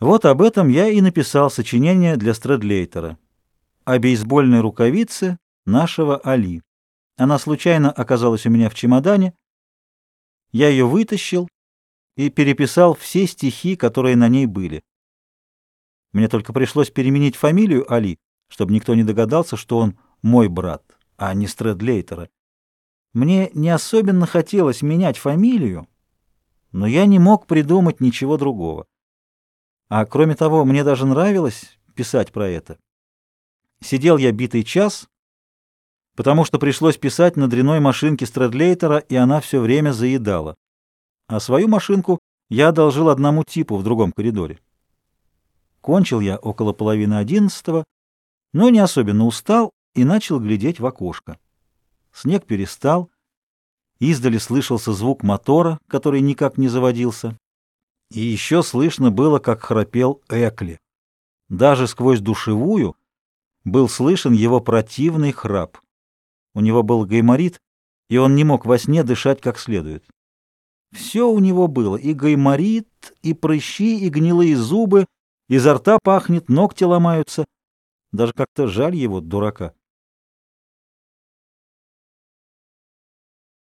Вот об этом я и написал сочинение для Стрэдлейтера. О бейсбольной рукавице нашего Али. Она случайно оказалась у меня в чемодане. Я ее вытащил и переписал все стихи, которые на ней были. Мне только пришлось переменить фамилию Али, чтобы никто не догадался, что он мой брат, а не Стрэдлейтера. Мне не особенно хотелось менять фамилию, но я не мог придумать ничего другого. А кроме того, мне даже нравилось писать про это. Сидел я битый час, потому что пришлось писать на дряной машинке Стрэдлейтера, и она все время заедала. А свою машинку я одолжил одному типу в другом коридоре. Кончил я около половины одиннадцатого, но не особенно устал и начал глядеть в окошко. Снег перестал, издали слышался звук мотора, который никак не заводился. И еще слышно было, как храпел Экли. Даже сквозь душевую был слышен его противный храп. У него был гайморит, и он не мог во сне дышать как следует. Все у него было, и гайморит, и прыщи, и гнилые зубы, изо рта пахнет, ногти ломаются. Даже как-то жаль его, дурака.